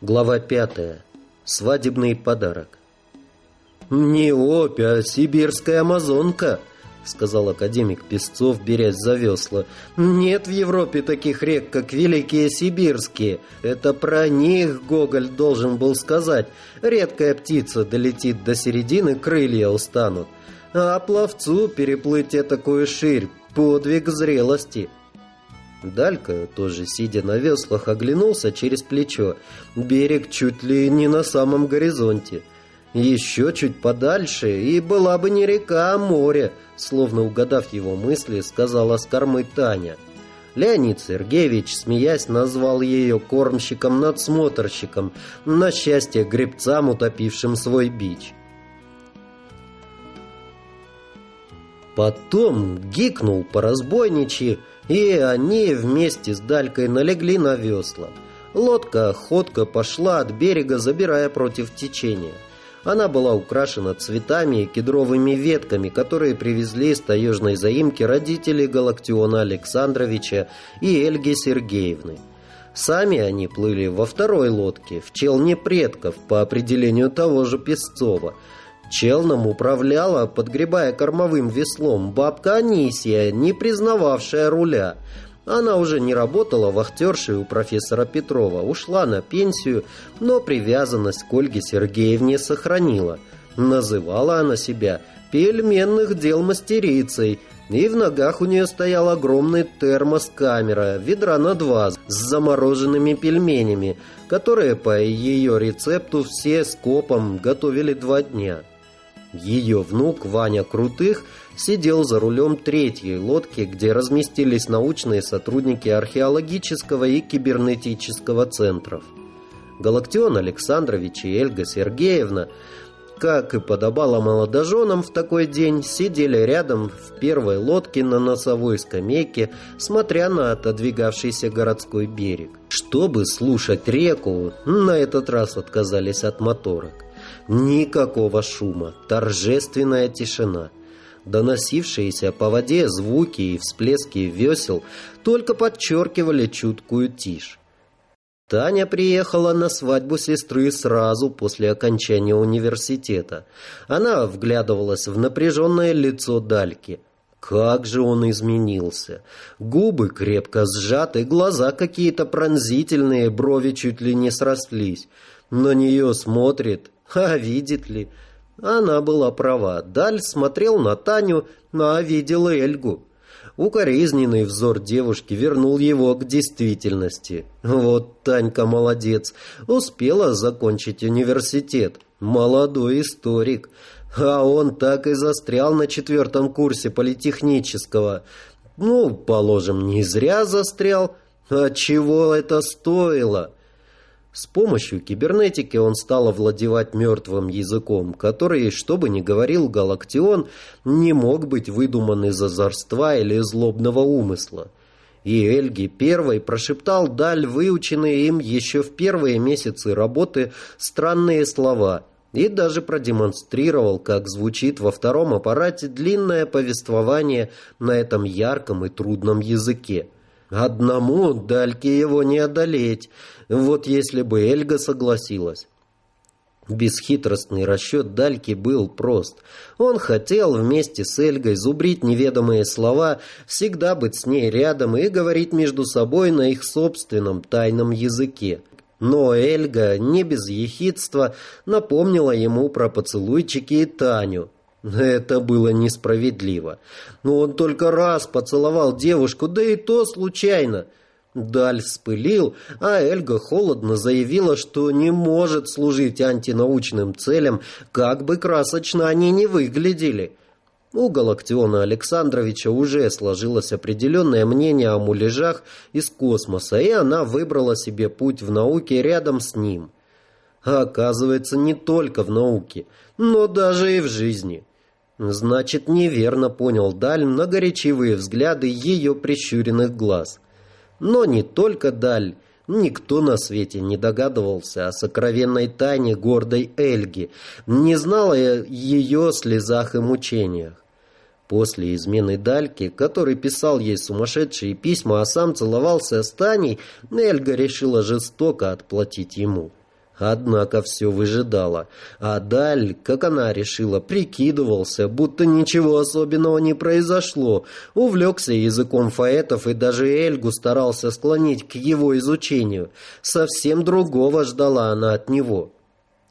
Глава пятая. Свадебный подарок. «Не опи, а сибирская амазонка», — сказал академик Песцов, берясь за весла. «Нет в Европе таких рек, как Великие Сибирские. Это про них Гоголь должен был сказать. Редкая птица долетит до середины, крылья устанут. А пловцу переплыть такую ширь — подвиг зрелости». Далька, тоже сидя на веслах, оглянулся через плечо. Берег чуть ли не на самом горизонте. Еще чуть подальше, и была бы не река, а море, словно угадав его мысли, сказала с кормы Таня. Леонид Сергеевич, смеясь, назвал ее кормщиком-надсмотрщиком, на счастье гребцам, утопившим свой бич. Потом гикнул по разбойничьи, и они вместе с Далькой налегли на весла. Лодка ходко пошла от берега, забирая против течения. Она была украшена цветами и кедровыми ветками, которые привезли из таежной заимки родители Галактиона Александровича и Эльги Сергеевны. Сами они плыли во второй лодке, в челне предков, по определению того же Песцова – Челном управляла, подгребая кормовым веслом, бабка Анисия, не признававшая руля. Она уже не работала вахтершей у профессора Петрова, ушла на пенсию, но привязанность к Ольге Сергеевне сохранила. Называла она себя пельменных дел мастерицей, и в ногах у нее стоял огромный термос-камера, ведра на два, с замороженными пельменями, которые по ее рецепту все скопом готовили два дня. Ее внук Ваня Крутых сидел за рулем третьей лодки, где разместились научные сотрудники археологического и кибернетического центров. Галактион Александрович и Эльга Сергеевна, как и подобало молодоженам в такой день, сидели рядом в первой лодке на носовой скамейке, смотря на отодвигавшийся городской берег. Чтобы слушать реку, на этот раз отказались от моторок. Никакого шума, торжественная тишина. Доносившиеся по воде звуки и всплески весел только подчеркивали чуткую тишь. Таня приехала на свадьбу сестры сразу после окончания университета. Она вглядывалась в напряженное лицо Дальки. Как же он изменился! Губы крепко сжаты, глаза какие-то пронзительные, брови чуть ли не срослись. На нее смотрит а видит ли? Она была права. Даль смотрел на Таню, а видела Эльгу. Укоризненный взор девушки вернул его к действительности. Вот Танька молодец. Успела закончить университет. Молодой историк. А он так и застрял на четвертом курсе политехнического. Ну, положим, не зря застрял. А чего это стоило? С помощью кибернетики он стал овладевать мертвым языком, который, что бы ни говорил Галактион, не мог быть выдуман из озорства или злобного умысла. И Эльги первой прошептал даль выученные им еще в первые месяцы работы странные слова и даже продемонстрировал, как звучит во втором аппарате длинное повествование на этом ярком и трудном языке. Одному Дальке его не одолеть. Вот если бы Эльга согласилась. Бесхитростный расчет Дальки был прост. Он хотел вместе с Эльгой зубрить неведомые слова, всегда быть с ней рядом и говорить между собой на их собственном тайном языке. Но Эльга, не без ехидства, напомнила ему про поцелуйчики и Таню. Это было несправедливо. Но он только раз поцеловал девушку, да и то случайно. Даль вспылил, а Эльга холодно заявила, что не может служить антинаучным целям, как бы красочно они ни выглядели. У Галактиона Александровича уже сложилось определенное мнение о муляжах из космоса, и она выбрала себе путь в науке рядом с ним. А оказывается, не только в науке, но даже и в жизни. Значит, неверно понял Даль многоречивые взгляды ее прищуренных глаз. Но не только Даль, никто на свете не догадывался о сокровенной тайне гордой Эльги, не знал о ее слезах и мучениях. После измены Дальки, который писал ей сумасшедшие письма, а сам целовался с Таней, Эльга решила жестоко отплатить ему. Однако все выжидало. А Даль, как она решила, прикидывался, будто ничего особенного не произошло. Увлекся языком фаэтов и даже Эльгу старался склонить к его изучению. Совсем другого ждала она от него.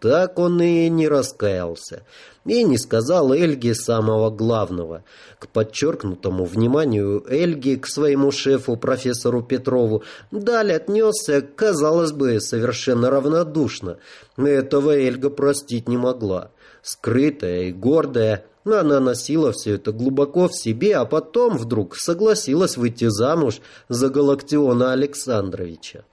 Так он и не раскаялся. И не сказал Эльге самого главного. К подчеркнутому вниманию Эльги к своему шефу, профессору Петрову, далее отнесся, казалось бы, совершенно равнодушно. Этого Эльга простить не могла. Скрытая и гордая, она носила все это глубоко в себе, а потом вдруг согласилась выйти замуж за Галактиона Александровича.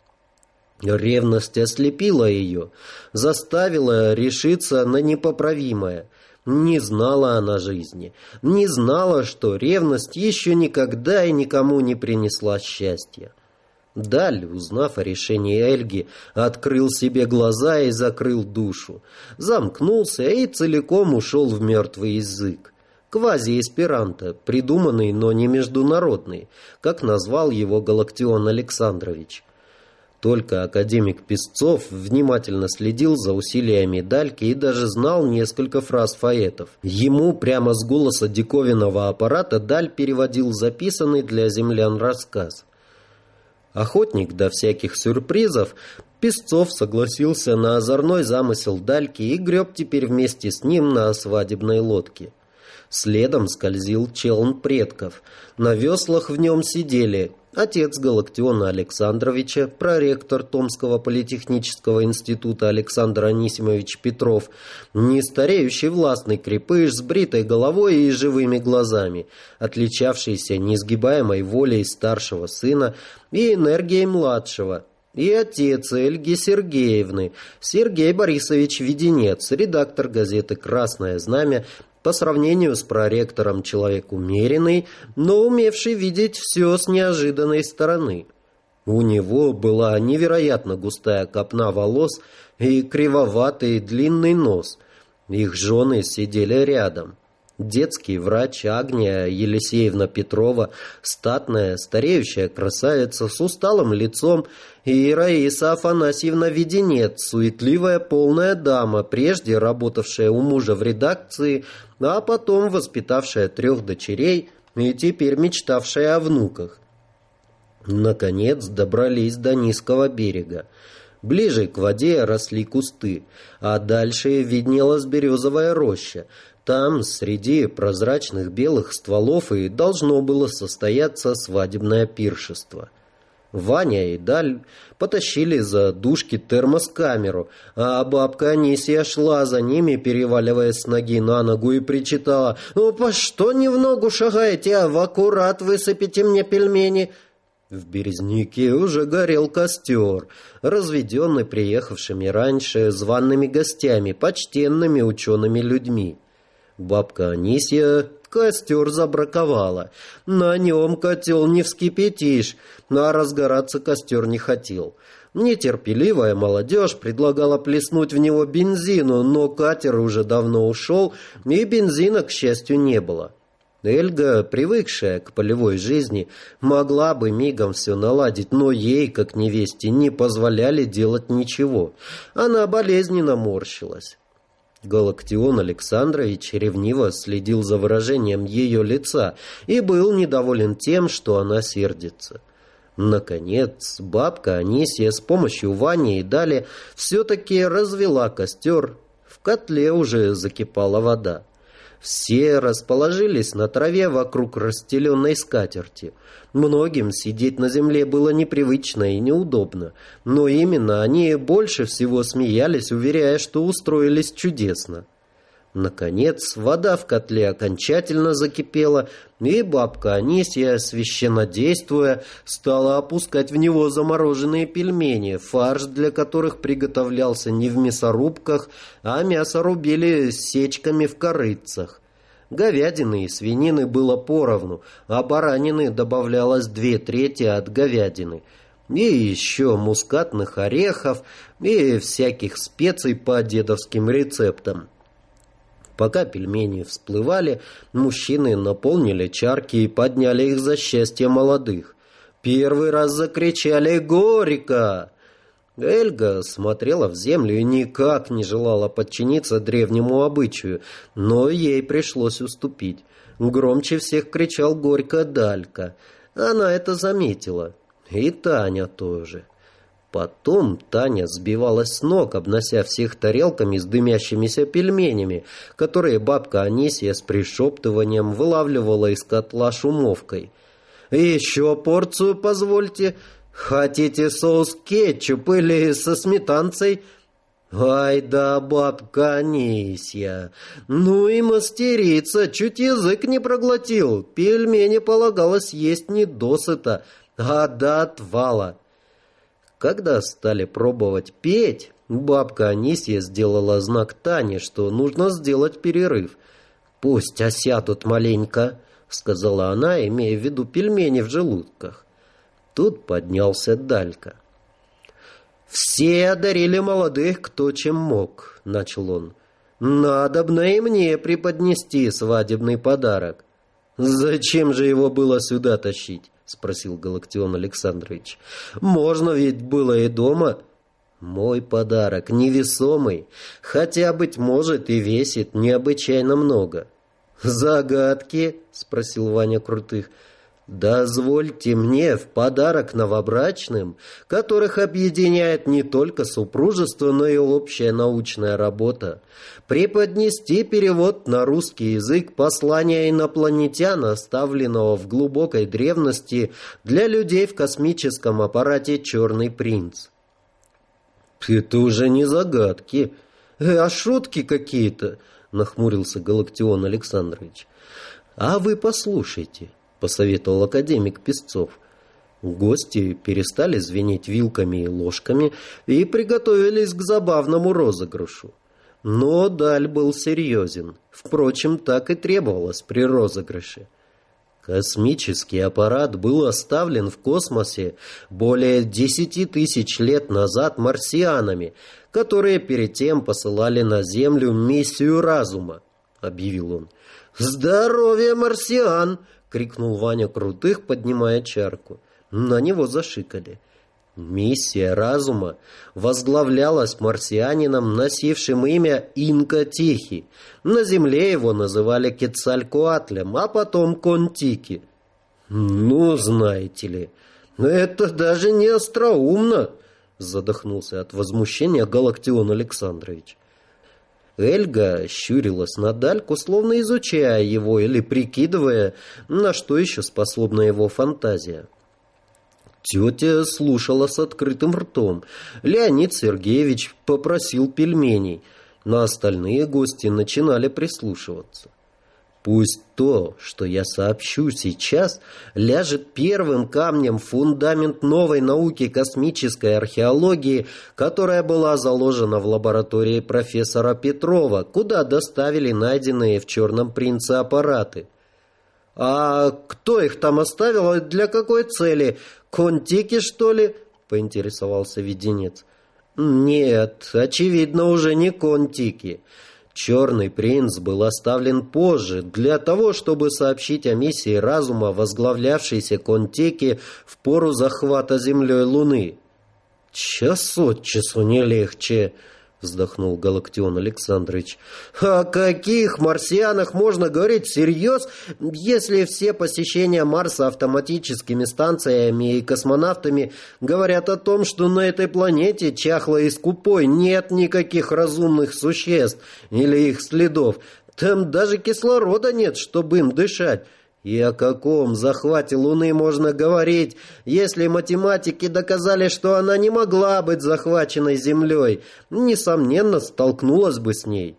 Ревность ослепила ее, заставила решиться на непоправимое. Не знала она жизни, не знала, что ревность еще никогда и никому не принесла счастья. Даль, узнав о решении Эльги, открыл себе глаза и закрыл душу, замкнулся и целиком ушел в мертвый язык. Квази-эсперанто, придуманный, но не международный, как назвал его Галактион Александрович. Только академик Песцов внимательно следил за усилиями Дальки и даже знал несколько фраз фаэтов. Ему прямо с голоса диковинного аппарата Даль переводил записанный для землян рассказ. Охотник до всяких сюрпризов, Песцов согласился на озорной замысел Дальки и греб теперь вместе с ним на свадебной лодке. Следом скользил челн предков. На веслах в нем сидели Отец Галактиона Александровича, проректор Томского политехнического института Александр Анисимович Петров, нестареющий властный крепыш с бритой головой и живыми глазами, отличавшийся неизгибаемой волей старшего сына и энергией младшего, и отец Эльги Сергеевны, Сергей Борисович Веденец, редактор газеты «Красное знамя», по сравнению с проректором человек умеренный, но умевший видеть все с неожиданной стороны. У него была невероятно густая копна волос и кривоватый длинный нос. Их жены сидели рядом. Детский врач Агния Елисеевна Петрова, статная, стареющая красавица с усталым лицом, и Раиса Афанасьевна Веденец, суетливая полная дама, прежде работавшая у мужа в редакции, а потом воспитавшая трех дочерей и теперь мечтавшая о внуках. Наконец добрались до низкого берега. Ближе к воде росли кусты, а дальше виднелась березовая роща, там, среди прозрачных белых стволов, и должно было состояться свадебное пиршество. Ваня и Даль потащили за дужки термоскамеру, а бабка Анисия шла за ними, переваливаясь с ноги на ногу и причитала «Ну, по что не в ногу шагаете, а в аккурат высыпите мне пельмени?» В Березняке уже горел костер, разведенный приехавшими раньше званными гостями, почтенными учеными людьми. Бабка Анисия костер забраковала. На нем котел не вскипятишь, а разгораться костер не хотел. Нетерпеливая молодежь предлагала плеснуть в него бензину, но катер уже давно ушел, и бензина, к счастью, не было. Эльга, привыкшая к полевой жизни, могла бы мигом все наладить, но ей, как невесте, не позволяли делать ничего. Она болезненно морщилась. Галактион Александрович ревниво следил за выражением ее лица и был недоволен тем, что она сердится. Наконец, бабка Анисия с помощью Вани и Дали все-таки развела костер. В котле уже закипала вода. Все расположились на траве вокруг расстеленной скатерти. Многим сидеть на земле было непривычно и неудобно, но именно они больше всего смеялись, уверяя, что устроились чудесно. Наконец, вода в котле окончательно закипела, и бабка Анисия, священно действуя, стала опускать в него замороженные пельмени, фарш для которых приготовлялся не в мясорубках, а мясо рубили сечками в корыцах. Говядины и свинины было поровну, а баранины добавлялось две трети от говядины. И еще мускатных орехов, и всяких специй по дедовским рецептам. Пока пельмени всплывали, мужчины наполнили чарки и подняли их за счастье молодых. Первый раз закричали «Горько!». Эльга смотрела в землю и никак не желала подчиниться древнему обычаю, но ей пришлось уступить. Громче всех кричал горько Далька. Она это заметила. И Таня тоже. Потом Таня сбивалась с ног, обнося всех тарелками с дымящимися пельменями, которые бабка Анисия с пришептыванием вылавливала из котла шумовкой. «Еще порцию позвольте. Хотите соус кетчуп или со сметанцей?» «Ай да, бабка Анисья! Ну и мастерица, чуть язык не проглотил. Пельмени полагалось есть не досыта, а до отвала». Когда стали пробовать петь, бабка Анисья сделала знак Тане, что нужно сделать перерыв. «Пусть осядут маленько», — сказала она, имея в виду пельмени в желудках. Тут поднялся Далька. «Все одарили молодых, кто чем мог», — начал он. «Надобно и мне преподнести свадебный подарок». «Зачем же его было сюда тащить?» — спросил Галактион Александрович. «Можно ведь было и дома». «Мой подарок невесомый, хотя, быть может, и весит необычайно много». «Загадки?» — спросил Ваня Крутых. «Дозвольте мне в подарок новобрачным, которых объединяет не только супружество, но и общая научная работа, преподнести перевод на русский язык послания инопланетян, оставленного в глубокой древности для людей в космическом аппарате «Черный принц». «Это уже не загадки, э, а шутки какие-то», — нахмурился Галактион Александрович. «А вы послушайте» посоветовал академик Песцов. Гости перестали звенеть вилками и ложками и приготовились к забавному розыгрышу. Но Даль был серьезен. Впрочем, так и требовалось при розыгрыше. Космический аппарат был оставлен в космосе более десяти тысяч лет назад марсианами, которые перед тем посылали на Землю миссию разума, объявил он. «Здоровье марсиан! Крикнул Ваня Крутых, поднимая чарку. На него зашикали. Миссия разума возглавлялась марсианином, носившим имя Инка Тихий. На земле его называли Кецалькоатлем, а потом Контики. «Ну, знаете ли, это даже не остроумно!» задохнулся от возмущения Галактион Александрович. Эльга щурилась на Дальку, словно изучая его или прикидывая, на что еще способна его фантазия. Тетя слушала с открытым ртом. Леонид Сергеевич попросил пельменей, но остальные гости начинали прислушиваться. Пусть то, что я сообщу сейчас, ляжет первым камнем фундамент новой науки космической археологии, которая была заложена в лаборатории профессора Петрова, куда доставили найденные в «Черном принце» аппараты. «А кто их там оставил? Для какой цели? Контики, что ли?» — поинтересовался Веденец. «Нет, очевидно, уже не контики». Черный принц был оставлен позже для того, чтобы сообщить о миссии разума, возглавлявшейся Контеки в пору захвата землей Луны. «Час от часу не легче», — вздохнул Галактион Александрович. «О каких марсианах можно говорить всерьез, если все посещения Марса автоматическими станциями и космонавтами говорят о том, что на этой планете, чахлой и скупой, нет никаких разумных существ или их следов? Там даже кислорода нет, чтобы им дышать». И о каком захвате Луны можно говорить, если математики доказали, что она не могла быть захваченной Землей, несомненно, столкнулась бы с ней?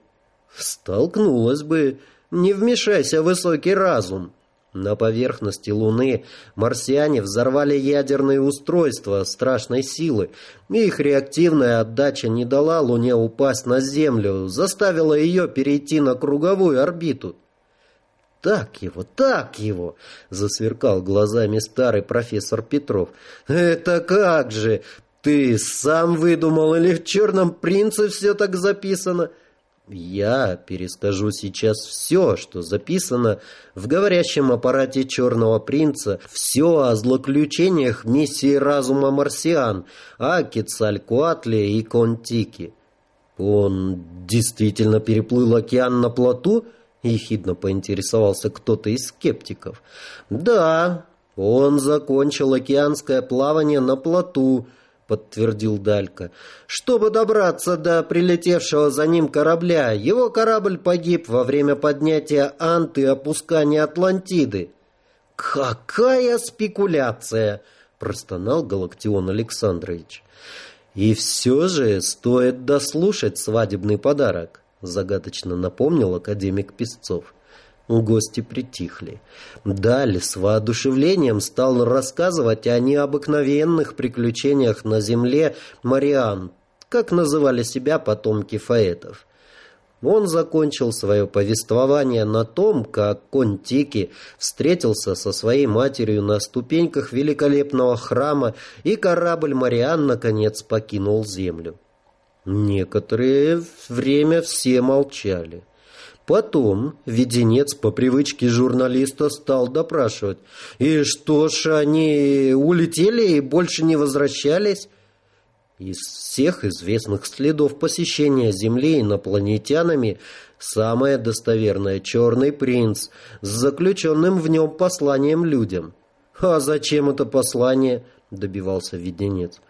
Столкнулась бы. Не вмешайся в высокий разум. На поверхности Луны марсиане взорвали ядерные устройства страшной силы, и их реактивная отдача не дала Луне упасть на Землю, заставила ее перейти на круговую орбиту. «Так его, так его!» — засверкал глазами старый профессор Петров. «Это как же? Ты сам выдумал или в «Черном принце» все так записано?» Я перескажу сейчас все, что записано в говорящем аппарате Черного Принца, все о злоключениях миссии разума марсиан, о Кецалькуатле и Контике. Он действительно переплыл океан на плоту? Ехидно поинтересовался кто-то из скептиков. Да, он закончил океанское плавание на плоту, — подтвердил Далька. «Чтобы добраться до прилетевшего за ним корабля, его корабль погиб во время поднятия Анты и опускания Атлантиды». «Какая спекуляция!» — простонал Галактион Александрович. «И все же стоит дослушать свадебный подарок», — загадочно напомнил академик Песцов. Гости притихли. Даль с воодушевлением стал рассказывать о необыкновенных приключениях на земле Мариан, как называли себя потомки фаэтов. Он закончил свое повествование на том, как Контики встретился со своей матерью на ступеньках великолепного храма, и корабль Мариан наконец покинул землю. Некоторое время все молчали. Потом Веденец по привычке журналиста стал допрашивать. «И что ж, они улетели и больше не возвращались?» Из всех известных следов посещения Земли инопланетянами самое достоверное «Черный принц» с заключенным в нем посланием людям. «А зачем это послание?» – добивался Веденец.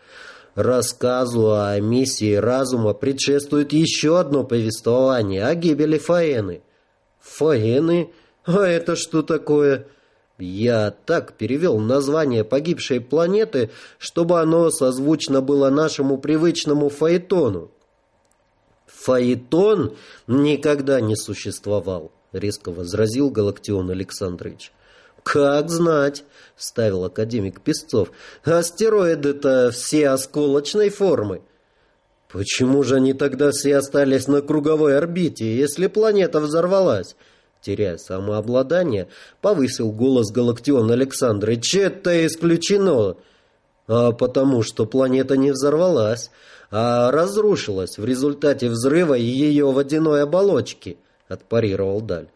Рассказу о миссии разума предшествует еще одно повествование о гибели Фаэны. Фаэны? А это что такое? Я так перевел название погибшей планеты, чтобы оно созвучно было нашему привычному Фаэтону. Фаэтон никогда не существовал, резко возразил Галактион Александрович. «Как знать», — ставил академик Песцов. «Астероиды-то все осколочной формы». «Почему же они тогда все остались на круговой орбите, если планета взорвалась?» Теряя самообладание, повысил голос Галактион Александрович. «Это исключено!» «А потому что планета не взорвалась, а разрушилась в результате взрыва ее водяной оболочки», — отпарировал Даль.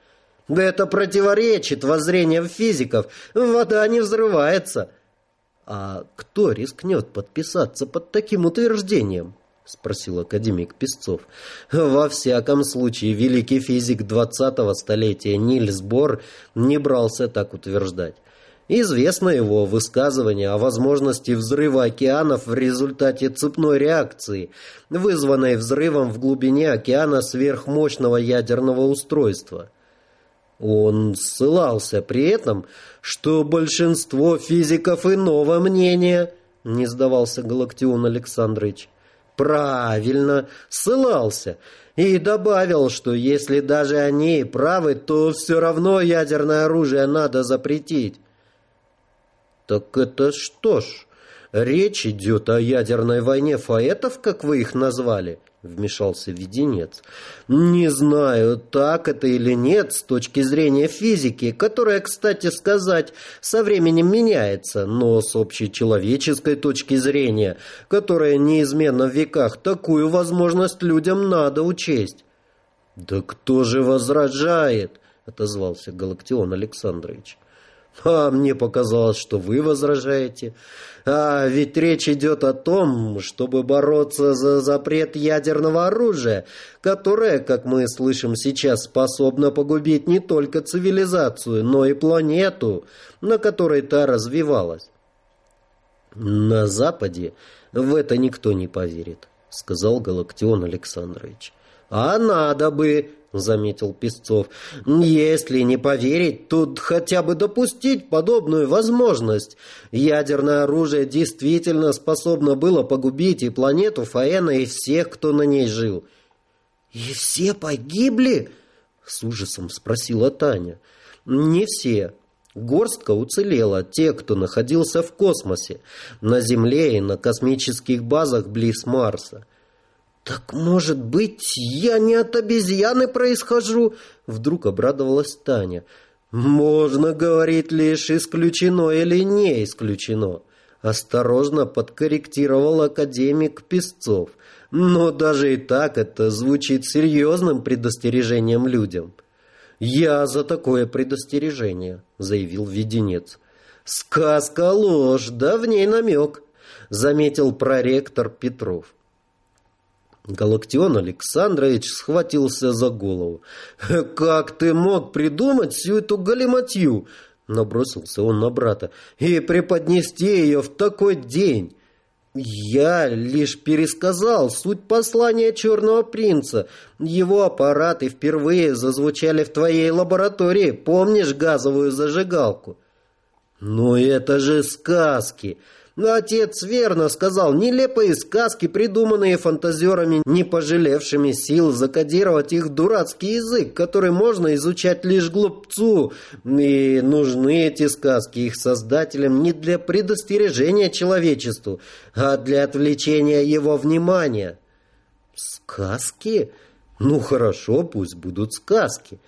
Да это противоречит воззрениям физиков. Вода не взрывается. А кто рискнет подписаться под таким утверждением? Спросил академик Песцов. Во всяком случае, великий физик двадцатого столетия Нильс Бор не брался так утверждать. Известно его высказывание о возможности взрыва океанов в результате цепной реакции, вызванной взрывом в глубине океана сверхмощного ядерного устройства. Он ссылался при этом, что большинство физиков иного мнения, не сдавался Галактион Александрович. Правильно, ссылался. И добавил, что если даже они правы, то все равно ядерное оружие надо запретить. Так это что ж, речь идет о ядерной войне фаэтов, как вы их назвали? — вмешался Веденец. «Не знаю, так это или нет с точки зрения физики, которая, кстати сказать, со временем меняется, но с общечеловеческой точки зрения, которая неизменно в веках, такую возможность людям надо учесть». «Да кто же возражает?» — отозвался Галактион Александрович. А мне показалось, что вы возражаете. А ведь речь идет о том, чтобы бороться за запрет ядерного оружия, которое, как мы слышим сейчас, способно погубить не только цивилизацию, но и планету, на которой та развивалась. На Западе в это никто не поверит, сказал Галактион Александрович. А надо бы, — заметил Песцов. «Если не поверить, тут хотя бы допустить подобную возможность. Ядерное оружие действительно способно было погубить и планету Фаэна, и всех, кто на ней жил». «И все погибли?» — с ужасом спросила Таня. «Не все. Горстка уцелела, те, кто находился в космосе, на Земле и на космических базах близ Марса». «Так, может быть, я не от обезьяны происхожу?» Вдруг обрадовалась Таня. «Можно говорить лишь исключено или не исключено», осторожно подкорректировал академик Песцов. Но даже и так это звучит серьезным предостережением людям. «Я за такое предостережение», — заявил Веденец. «Сказка ложь, да в ней намек», — заметил проректор Петров. Галактион Александрович схватился за голову. «Как ты мог придумать всю эту галиматью?» Набросился он на брата. «И преподнести ее в такой день!» «Я лишь пересказал суть послания Черного Принца. Его аппараты впервые зазвучали в твоей лаборатории. Помнишь газовую зажигалку?» «Но это же сказки!» Но отец верно сказал, нелепые сказки, придуманные фантазерами, не пожалевшими сил закодировать их дурацкий язык, который можно изучать лишь глупцу. И нужны эти сказки их создателям не для предостережения человечеству, а для отвлечения его внимания. Сказки? Ну хорошо, пусть будут сказки.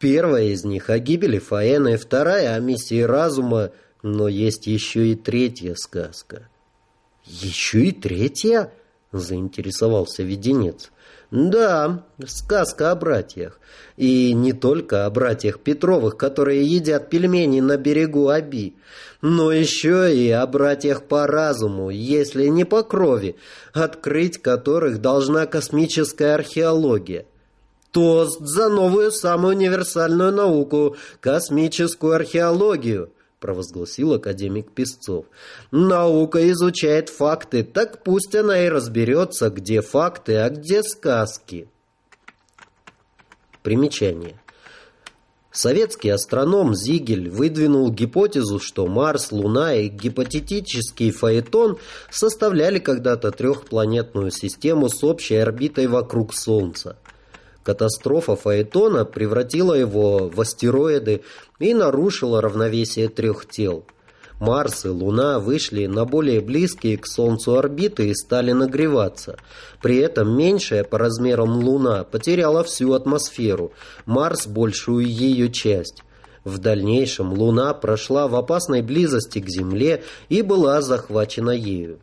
Первая из них о гибели Фаэна, вторая о миссии разума – но есть еще и третья сказка. «Еще и третья?» — заинтересовался Веденец. «Да, сказка о братьях. И не только о братьях Петровых, которые едят пельмени на берегу Аби, но еще и о братьях по разуму, если не по крови, открыть которых должна космическая археология». Тост за новую самую универсальную науку — космическую археологию провозгласил академик Песцов. «Наука изучает факты, так пусть она и разберется, где факты, а где сказки». Примечание. Советский астроном Зигель выдвинул гипотезу, что Марс, Луна и гипотетический Фаэтон составляли когда-то трехпланетную систему с общей орбитой вокруг Солнца. Катастрофа Фаэтона превратила его в астероиды и нарушила равновесие трех тел. Марс и Луна вышли на более близкие к Солнцу орбиты и стали нагреваться. При этом меньшая по размерам Луна потеряла всю атмосферу, Марс – большую ее часть. В дальнейшем Луна прошла в опасной близости к Земле и была захвачена ею.